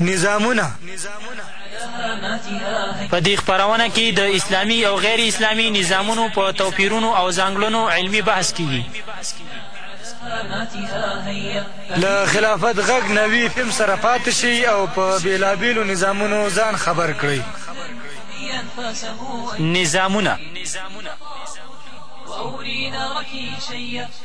نظامونه په دې خپرونه کې د اسلامي او غیر اسلامي نظامونو په توپیرونو او ځانګړنو علمي بحث کېږي. له خلافت غږ نوي FM سره پاتې شئ او په بېلابېلو نظامونو ځان خبر کړئ. نظامونه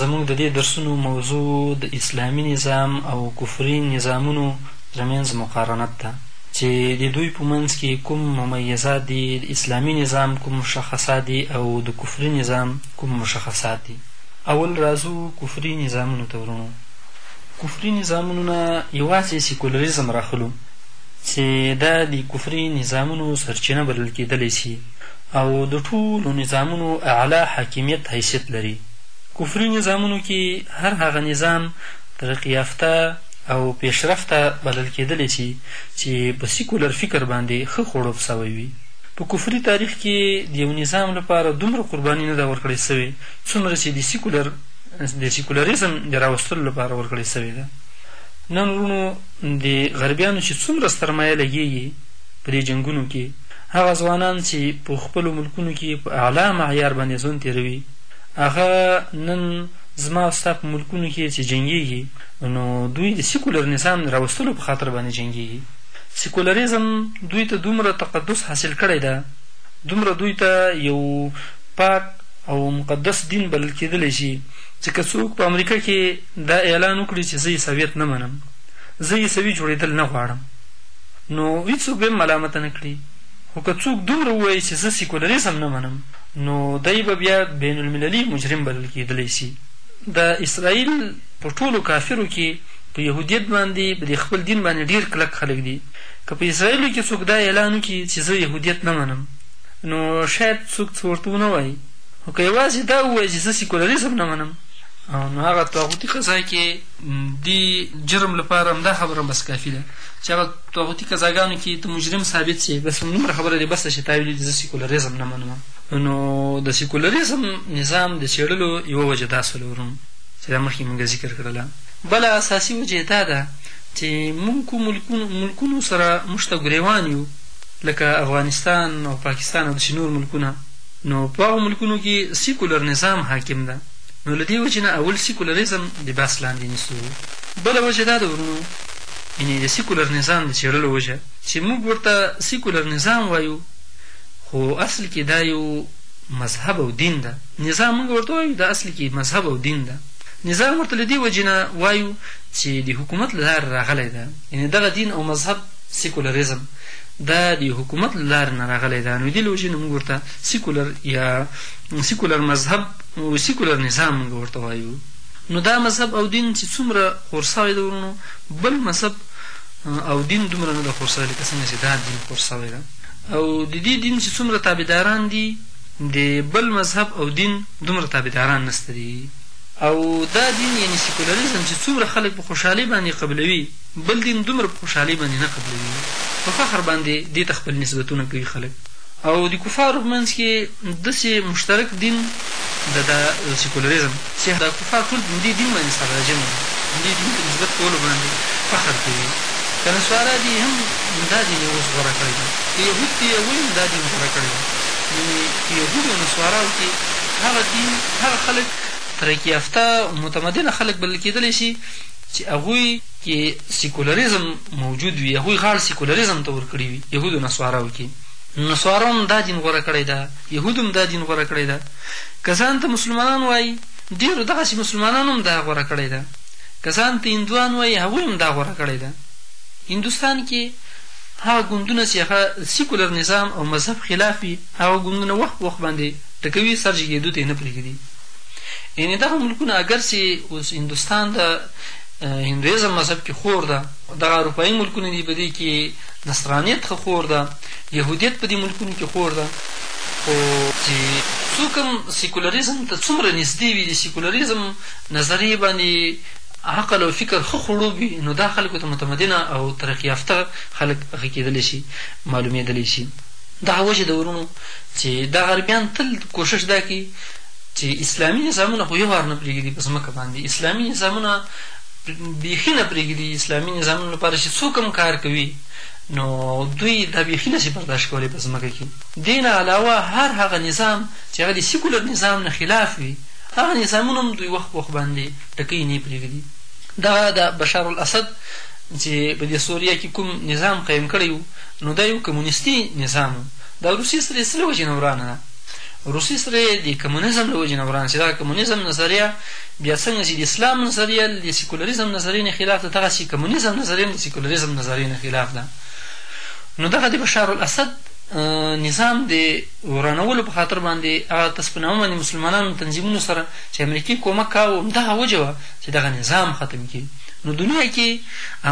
زموږ د دې درسونو موضوع د اسلامي نظام او کفري نظامونو ترمنځ مقارنت ده چې د دوی په منځ کې کوم مميزات دي، د اسلامي نظام کوم مشخصات دي او د کفري نظام کوم مشخصات دي. اول راځو کفري نظامونو ته ورونو. کفري نظامونو نه يوازې سيکولريزم راخلو چې دا د کفري نظامونو سرچينه بلل کېدلی شي، او د ټولو نظامونو اعلی حاکمیت حیثیت لري. کفري نظامونو کې هر هغه نظام ترقي یافته او پیشرفته بلل کیدلی شي چې په سیکولر فکر باندې ښه خړوب شوی وي. په کفري تاریخ کې د یو نظام لپاره دومره قرباني نه ده ورکړی شوې څومره چې د سیکولر د سیکولریزم د راوستلو لپاره ورکړی شوې ده. نن وروڼو د غربیانو چې څومره سرمایه لګیږي په دې جنګونو کې، هغه ځوانان چې په خپلو ملکونو کې په اعلی معیار باندې ژوند تېروي، هغه نن زما او ستا په ملکونو کې چې جنګېږي، نو دوی د سیکولر نظام د راوستلو په خاطر باندې جنګېږي. سیکولریزم دوی ته دومره تقدس حاصل کړی ده، دومره دوی ته یو پاک او مقدس دین بلل کېدلی شي چې که څوک په امریکا کې دا اعلان وکړي چې زه عیسویت نه منم، زه عیسوي جوړېدل نه غواړم، نو هیڅوک به یې ملامت نه کړي، خو که څوک دومره ووایي چې زه سیکولریزم نه منم، نو دی به بیا بین المللي مجرم بلل کیدلی شي. د اسراییل په ټولو کافرو کې په یهودیت باندې، په دې خپل دین باندې ډیر کلک خلک دي. که په اسراییلو کې څوک دا اعلان وکړي چې زه یهودیت نه منم، نو شاید څوک څه ورته ونه وایي، خو که یوازې دا ووایي چې زه سیکولریزم نه منم، نو هغه طاغوتي قضا کې ددې جرم لپاره همدا خبره بس کافي ده. چې هغه طاغوتي قضاګانو کې ته مجرم ثابت شې بس همدومره خبره دې بسه چې تا ویلي دي زه سیکولریزم نه منم نو د سیکولریزم نظام د څېړلو یوه وجه دا سوله ورونو چې دا مخکې موږ ذکر کړله بله اساسي وجه یې دا ده چې موږ کوم ملکونو ملکونو سره موږ ته ګریوان یو لکه افغانستان او پاکستان او داسې نور ملکونه نو په هغو ملکونو کې سیکولر نظام حاکم ده نو له دې وجې نه اول سیکولریزم د بحث لاندې نیسو بله وجه دا ده ورونو یعنې د سیکولر نظام د څېړلو وجه چې موږ ورته سیکولر نظام وایو خو اصل کې دا یو مذهب او دین ده نظام موږ ورته وایو دا اصل کې مذهب او دین ده نظام ورته له دې وجې نه وایو چې د حکومت له لارې راغلی ده یعنې دغه دین او مذهب سیکولریزم دا د حکومت له لارې نه راغلی ده نو دې له وجې نه موږ ورته سیکولر یا سیکولر مذهب سیکولر نظام موږ ورته وایو نو دا مذهب او دين چې څومره خورسوی ده ورونو بل مذهب او دين دومره نه ده خورسوی لکه څنګه چې دا دين خورسوی ده او د دې دين چې څومره تابعداران دي د بل مذهب او دين دومره تابعداران نسته دي او دا دين یعنی سیکولریزم چې څومره خلک په خوشحالۍ باندې قبلوي بل دين دومره په خوشحالۍ باندې نه قبلوي په فخر باندې دې ته خپل نسبتونه کوي خلک او د کفارو په منځ کې دسې مشترک دين دده سيکولريزم چې دا کفار ټول په همدې دين باندې سره راجمع دي، همدې دين ته نسبت کولو باندې فخر کوي، که نصوارا دي هم همدا دين يې اوس غوره کړی دی، که يهود دي يې ولې همدا دين غوره کړی دی، يعنې په يهودو او نصواراو کې هغه دين هغه خلک ترقي يافته او متمدنه خلک بلل کېدلی شي چې هغوی کې سيکولريزم موجود وي، هغوی غاړه سيکولريزم ته ورکړې وي، يهود او نصواراو کې. نصارو هم دا دین غوره کړی ده، یهودو هم دا دین غوره کړی ده، که ځان ته مسلمانان وایي، ډېرو دغسې مسلمانانو هم دا غوره کړی ده، که ځان ته هندوان وایي، هغوی هم دا غوره کړی ده. هندوستان کې هغه ګوندونه چې هغه د سیکولر نظام او مذهب خلاف وي، هغه ګوندونه وخت په وخت باندې ټکوي، سر جګېدو ته یې نه پرېږدي. یعنې دغه ملکونه اګر چې اوس هندوستان د هندویزم مذهب کې خور ده، دغه اروپايي ملکونه دي، په دې کې نصرانیت ښه خور ده یهودیت په دې ملکونو کې خور ده خو چې څوک هم سیکولریزم ته څومره نږدې وي د سیکولریزم نظریې باندې عقل او فکر ښه خړوب وي نو دا خلکو ته متمدنه او ترقي یافته خلک غږېدلی شي معلومېدلی شي دا وجه ده ورونو چې دا غربیان تل کوشش دا کوي چې اسلامي نظامونه خو یو وار نه پرېږدي په ځمکه باندې اسلامي نظامونه بیخی نه پریږدی اسلامی نظامونو لپاره چی څوک هم کار کوی نو دوی دا بیخی نشی برداشت کولی په ځمکه کی دی نه علاوه هر هغه نظام چی هغه دی سیکولر نظام نه خلاف وی هغه نظامونه هم دوی وخت په وخت باندی ټکی نه پریږدی دغه د بشار الاسد چی په دی سوریه کی کوم نظام قایم کړی وو نو دا یو کمونیستی نظام وو دا روسی سره څه له وجی نه ورانه ده روسی سره دی کمونیزم له وجی نه ورانه چی دغه کمونیزم نظریه بیا څنګه چې د اسلام نظریه د سیکولریزم نظریې نه خلاف ده دغسې کمونیزم نظریه هم د سیکولریزم نظریې نه خلاف ده نو دغه د بشار الاسد نظام د ورانولو په خاطر باندې هغه تاسو په نامه باندې مسلمانانو تنظیمونو سره چې امریکې کومک کاوه همدغه وجه وه چې دغه نظام ختم کړي نو دنیا کې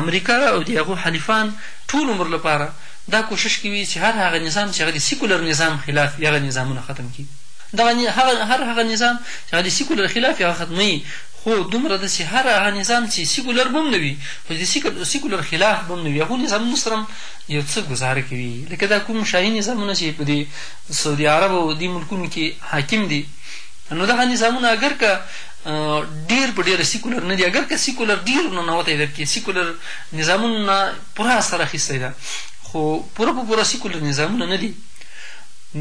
امریکا او د هغو حلیفان ټول عمر لپاره دا کوشش کوي چې هر هغه نظام چې هغه د سیکولر نظام خلاف وي هغه نظامونه ختم کړي دغه هغه هر هغه نظام چې هغه د سیکولر خلاف هغه ختموي خو دومره ده چې هر هغه نظام چې سیکولر به هم نه وي خو د سیکولر خلاف به هم نه وي هغو نظامونو سره یو څه ګزاره کوي لکه دا کوم شاهي نظامونه چې په دې سعودي عرب او دې ملکونو کې حاکم دي نو دغه نظامونه اگر که ډیر په ډیره سیکولر نه دي اگر که سیکولر ډیر نه نوتی ده کې سیکولر نظامونه پوره سره اخیستی ده خو پوره په پوره سیکولر نظامونه نه دي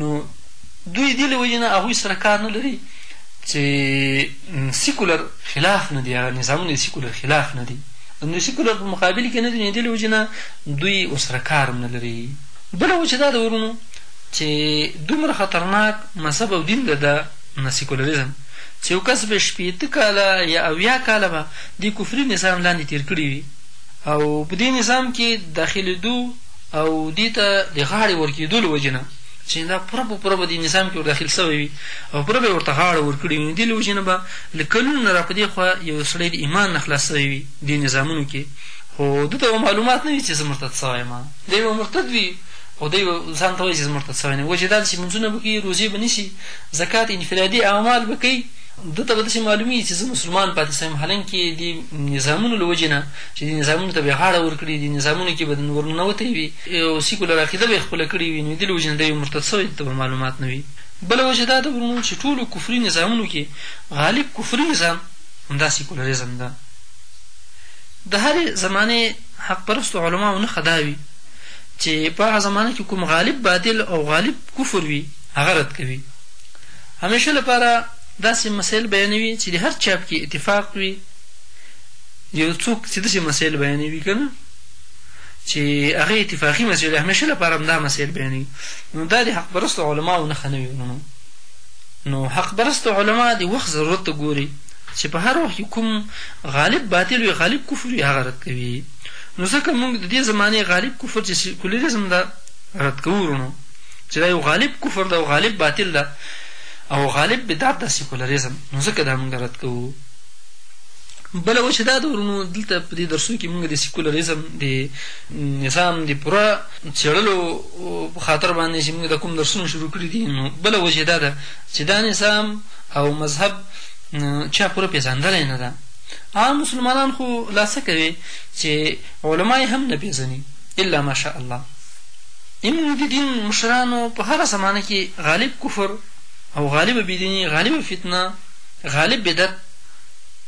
نو دوی دې له وجې نه هغوی سره کار نه لري چې سیکولر خلاف نه دي هغه نظامونه د سیکولر خلاف نه دي نو سیکولر په مقابل کې نه دي نو دې له وجې نه دوی ورسره کار هم نه لري بله وجه دا ده ورونو چې دومره خطرناک مذهب او دین ده دا نه سیکولریزم چې یو کس به شپېته کاله یا اویا کاله به د کفري نظام لاندې تیر کړي وي او په دې نظام کې داخلېدو او دې ته د غاړې ورکېدو له وجې نه چې دا پوره په پوره به دې نظام کې ورداخل سوی وي او پوره به یې ورته غاړه ورکړي وي نو دې له وجې نه به له کلونو نه راپدې خوا یو سړی د ایمان نه خلاص سوی وي دې نظامونو کې خو ده ته به معلومات نه وي چې زه مرتد سوی یم دی به مرتد وي او دی به ځان ته وایي چې زه مرتد سوی نه یم وجې دا ده چې لمونځونه به کوي روزې به نیسي زکات انفرادي اعمال به کوي ده ته به داسې معلومېږي چې زه مسلمان پاتې سوی یم حالانکې دې نظامونو له وجې نه چې دې نظامونو ته به یې غاړه ورکړي دې نظامونو کې به ورننوتی وي یو سیکولر عقیده به یې خپله کړې وي نو دې له وجې نه دی یو مرتد سوی ده ته به معلومات نه وي بله وجه دا ده ورونو چې ټولو کفري نظامونو کې غالب کفري نظام همدا سیکولریزم ده د هرې زمانې حق پرستو علماو نښه دا وي چې په هغه زمانه کې کوم غالب باطل او غالب کفر وي هغه رد کوي همیشه لپاره داسې مسایل بیانوي چې د هر چاپ کې اتفاق وي یو څوک چې داسې مسایل بیانوي که نه چې هغه اتفاقي مسئله ده همیشه لپاره همدا مسایل بیانوي نو دا د حق پرستو علماو نښه نه وي وروڼو نو حق پرست علما د وخت ضرورت ته ګوري چې په هر وخت کې کوم غالب باطل وي غالب کفر وي هغه رد کوي نو ځکه موږ د دې زمانې غالب کفر چې سیکولریزم ده رد کوو وروڼو چې دا یو غالب کفر ده او غالب باطل ده او غالب بدعت ده سیکولریزم نو ځکه دا موږ رد کوو بله وجه دا ده ورونو دلته په دې درسو کې مونږ د سیکولریزم د نظام د پوره څېړلو په خاطر باندې چې مونږ دا کوم درسونه شروع کړي دي نو بله وجه دا ده چې دا نظام او مذهب چا پوره پېژندلی نه ده عام مسلمانان خو لا څه کوي چې علما یې هم نه پېژني الا ماشاء الله زموږ د دین مشرانو په هره زمانه کې غالب کفر او غالب بېدیني غالب فتنه غالب بدعت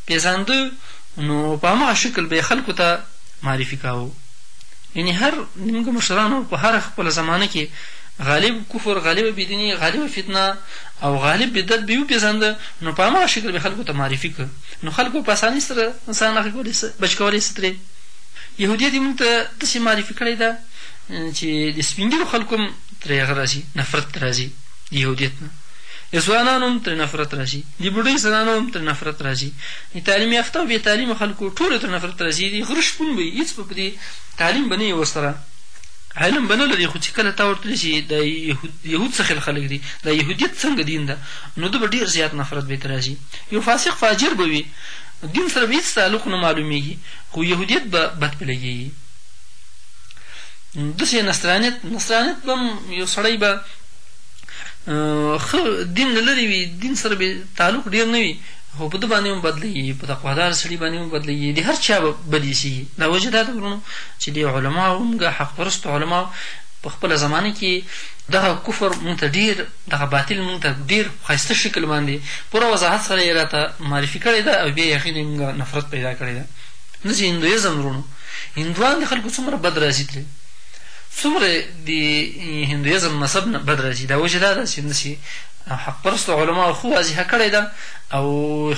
پېزانده نو په همغه شکل به یې خلکو ته معرفي کاوه. یعنې هر دموږ مشرانو په هره خپله زمانه کې غالب کفر، غالبه بې دیني، غالبه فتنه او غالب بدعت به یې وپېزانده نو په همغه شکل به یې خلکو ته معرفي کړ نو خلک به په اسانۍ سره ځان هغه کولای سي بچ کولای سي ترې. یهودیت یې موږ ته داسي معرفي کړی ده چې د سپین ږیرو خلکو هم ترې هغه راځي نفرت راځي د یهودیت نه. د ځوانانو هم ترې نفرت راځي، د بوډۍ زنانو هم ترې نفرت راځي، د تعلیم یافته او بې تعلیمه خلکو ټولو ترې نفرت راځي، د غره شپون به یې هیڅ به په دې تعلیم به نه یې ورسره علم به نه لري خو چې کله تا ورته ویل چې دا یهود یهود څه خل خلک دي، دا یهودیت څنګه دین ده نو ده به ډېر زیات نفرت به یې ترې راځي، یو فاسق فاجر به وي دین سره به یې هیڅ تعلق نه معلومېږي خو یهودیت به بد په لګېږي. داسې نصرانیت نصرانیت به هم یو سړی به خه دين نه لري وي دين سره به تعلق ډير نه وي خو په ده باندې هم بدلېږي په تقوادار سړي باندې هم بدلېږي د هر چا به بدې سي دا وجه دا ده ورونو چې د علماو موږ حق پرستو علماو په خپله زمانه کې دغه کفر موږ ته ډېر دغه باطل موږ ته ډېر په ښایسته شکل باندې پوره وضاحت سره یې راته معرفي کړې ده او بیا یې هغې نه موږ نفرت پیدا کړی ده نه چې هندویزم ورونو هندوان د خلکو څومره بد راځي ترې څومره د هندویزم مذهب نه بد راځي دا وجه دا ده چې همداسې حق پرستو علماو خو واضحه کړې ده او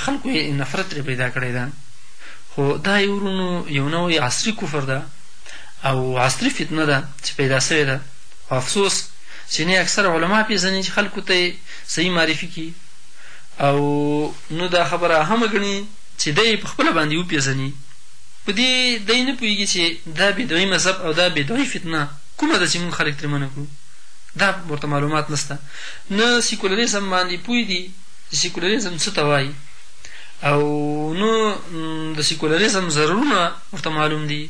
خلکو یې نفرت ترې پیدا کړی ده خو دا یې ورونو یو نوی عصري کفر ده او عصري فتنه ده چې پیدا سوې ده خو افسوس چې نه اکثر علما پېژني چې خلکو ته یې صحیح معرفي کړي او نو دا خبره اهمه ګڼي چې دی یې په خپله باندې وپېژني په دې دی نه پوهېږي چې دا بدعي مذهب او دا بدعي فتنه کومه ده چې موږ خلک ترې منع کړو؟ دا ورته معلومات نشته. نه سیکولریزم باندې پوه دي چې سیکولریزم څه ته وايي او نه د سیکولریزم ضررونه ورته معلوم دي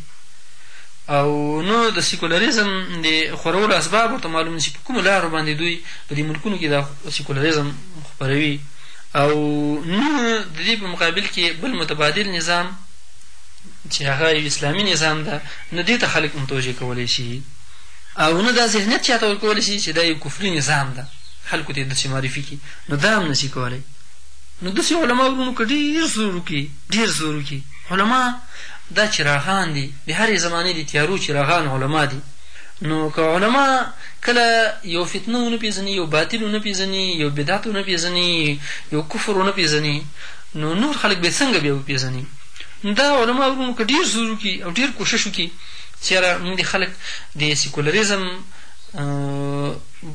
او نه د سیکولریزم د خورولو اسباب ورته معلوم دي چې په کومو لارو باندې دوی په دې ملکونو کې دا سیکولریزم خپروي او نه د دې په مقابل کې بل متبادل نظام چې هغه یو اسلامي نظام ده نه دې ته خلک متوجه کولی شي او نه دا ذهنیت چاته ورکولی شي چې دا یو کفري نظام ده خلکو ته یې داسې معرفي کړي نو دا هم نشي کولی نو داسې علما ورونو که ډېر زور وکړي ډېر زور وکړي علما دا چراغان دي د هرې زمانې د تیارو چراغان علما دي نو که علما کله یو فتنه ونه پېژني یو باطل ونه پېژني یو بدعت ونه پېژني یو کفر ونه پېژني نو نور خلک به یې څنګه بیا وپېزني؟ نو دا علماء وروڼو که ډېر زور وکړي او ډېر کوشش وکړي چې یاره موږ دې خلک د سیکولریزم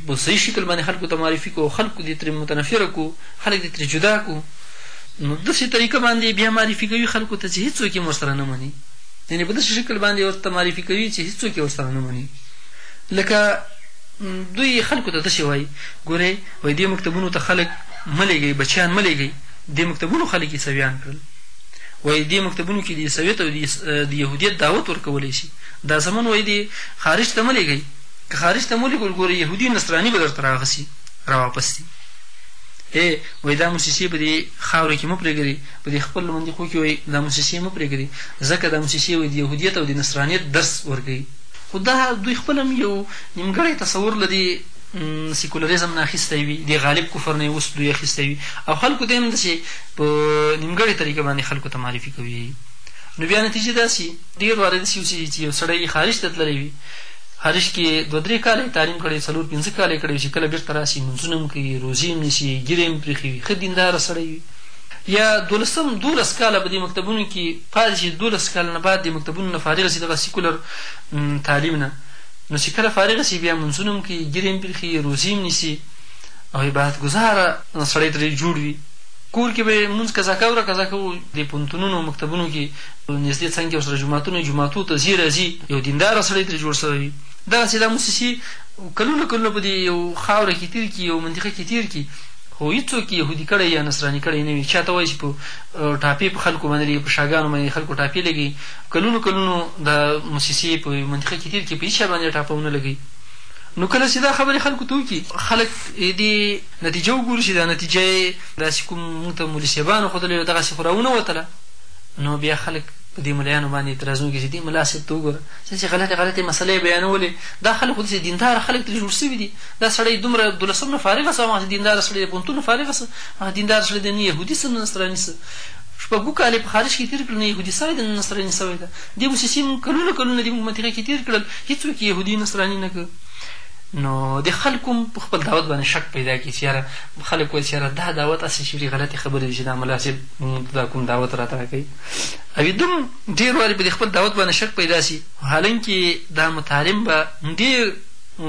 په صحیح شکل باندې خلکو ته معرفي کړو او خلکو دې ترې متنفره کړو، خلک دې ترې جدا کړو، نو داسې طریقه باندې یې بیا معرفي کوي خلکو ته چې هېڅوک یې هم ورسره نه مني، یعنې په داسې شکل باندې یې ورته معرفي کوي چې هېڅوک یې ورسره نه مني. لکه دوی خلکو ته داسې وايي، ګورئ! وايي دې مکتبونو ته خلک. مه لېږئ، بچیان مه لېږئ، دې مکتبونو خلک عیسویان کړل. وایې دې مکتبونو کې د عیسویت او د یهودیت دعوت ورکولی شي. دا سمون وایې دې خارج ته مه لېږئ، که خارج ته مو ولېږل ګورئ یهودي نصراني به درته راغسي راواپس سي. ای وایې دا موسسې په دې خاوره کې مه پرېږدئ، په دې خپل مندیقو کې وایې دا موسسې مه پرېږدئ، ځکه دا موسسې وایې د یهودیت او د نصرانیت درس ورکوي. خو دا دوی خپل هم یو نیمګړی تصور له دې. سیکولریزم نه اخیستی وي، دې غالب کفر نه یې اوس دوی اخیستی وي او خلکو ته یې هم داسې په نیمګړې طریقه باندې خلکو ته معرفي کوي، نو بیا نتیجه دا سي. ډېر وارې داسې اوسېږي چې یو سړی خارج ته تللی وي، خارج کې دوه درې کاله یې تعلیم کړی وي، څلور پنځه کاله یې کړی وي چې کله بېرته راسي، لمونځونه هم کوي، روزې هم نیسي، ږیره یې هم پرېښې وي، ښه دینداره سړی وي، یا دولسم دولس کاله په دې مکتبونو کې پاتې شي، د دولس کاله نه بعد د مکتبونو نه فارغ شي، دغه سیکولر تعلیم نه. نو چې کله فارغ شي بيا لمونځونه هم کوي، ږيرې هم پرېښي، روزې هم نيسي او عبادت ګذاره سړی ترې جوړ وي. کور کې به يې لمونځ قضا کاوه را قضا کاوه، دې پوهنتونونو او مکتبونو کې نږدې څنګ کې ورسره جوماتونه وي، جوماتو ته ځي راځي، يو دينداره سړی ترې جوړ شوی وي. دغسې دا موسسې کلونه کلونه په دې يو خاوره کې تېر کړي، يو منطقه کې تېر کړي، خو هېڅوک يې يهودي کړی يا نصراني کړی نه وي. چا ته وايي چې په ټاپې په خلکو باندې لګوي، په شاګانو باندې خلکو ټاپې لګوي، کلونو کلونو دا موسیسې په یوه منطقه کې تیر کړي په هیڅ شی باندې ټاپه ونه لګوي نو کله چې دا خبرې خلکو ته وکړي خلک یې دې نتیجه وګوري چې دا نتیجه یې داسې کوم موږ ته مولي صیبانو ښودلې وه دغسې خو راونه وتله نو بیا خلک په دې ملایانو باندې اعتراضونه کوي چې دې ملا صاحب ته وګوره څنګه چې غلطې غلطې مسلې بیانولې دا خلک خو داسې دینداره خلک ترې جوړ شوي دي دا سړی دومره دولسم نه فارغه څه هماغسې دینداره سړی د پوهنتون نه فارغه څه هغه دینداره سړی دی نه یهودي څه نه نصراني څه شپږو کاله په خارج کې تیر کړل نه یهودی سوی ده نه نصرانی سوی ده دی موسیسی مونږ کلونه کلونه دی مونږ منطقه کې تیر کړل هیڅوک یې یهودی نصرانی نه که نو دی خلک هم په خپل دعوت باندې شک پیدا کی چې یاره خلک ویل چې یاره دا دعوت اسی چیری غلطی خبری دی چې دا ملا صاحب مونږ ته دا کوم دعوت راته راکوي اوی دم ډیر واری په خپل دعوت باندې شک پیدا سی حالانکه دا متعلم به ډیر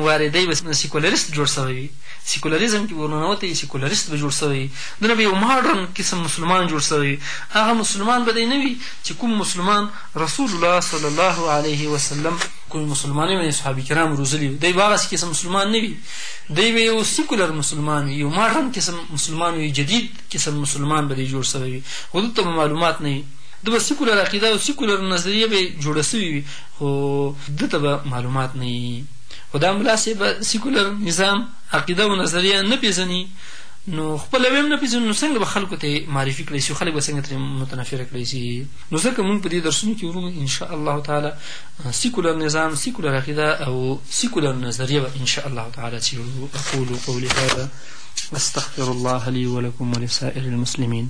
واری دی به سیکولریست جوړ سوی وی سیکولریزم کې به ورننوتې وي، سیکولریست به جوړ شوی وي، دنه به یو ماډرن قسم مسلمان جوړ شوی وي، هغه مسلمان به دی نه وي چې کوم مسلمان رسول الله صلی الله علیه وسلم کومې مسلمانې باندې صحابه کرام روزلي وو، دی به هغسې قسم مسلمان نه وي، دی به یو سیکولر مسلمان وي، یو ماډرن قسم مسلمان وي، جدید قسم مسلمان به دی جوړ شوی وي، خو دلته به معلومات نه وي، ده به سیکولر عقیده او سیکولر نظریه به یې جوړه شوې وي، خو ده ته به معلومات نه وي. خو دا ملا صاحب سیکولر نظام عقیده او نظریه نه پیژني نو خپل ویم نه پیژني نو څنګه به خلکو ته معرفي کړی شي خلک به څنګه ترې متنفر کړی شي نو ځکه موږ په دې درسونو کې ورونو ان شاء الله تعالی سیکولر نظام سیکولر عقیده او سیکولر نظریه به ان شاء الله تعالی څیړو اقول قولي هذا استغفر الله لي ولكم ولسائر المسلمين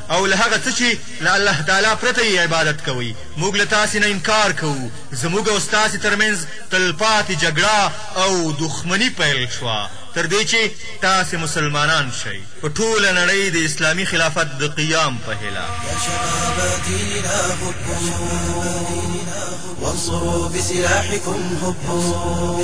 او له هغه څه چې له الله تعالی پرته یې عبادت کوئ، موږ له تاسې نه انکار کوو، زموږ او ستاسې ترمنځ تلپاتې جګړه او دښمني پیل شوه تر دې چې تاسې مسلمانان شئ. په ټوله نړۍ د اسلامي خلافت د قیام په هیله. يا شباب دينا هبوا وانصروا بسلاحكم هبوا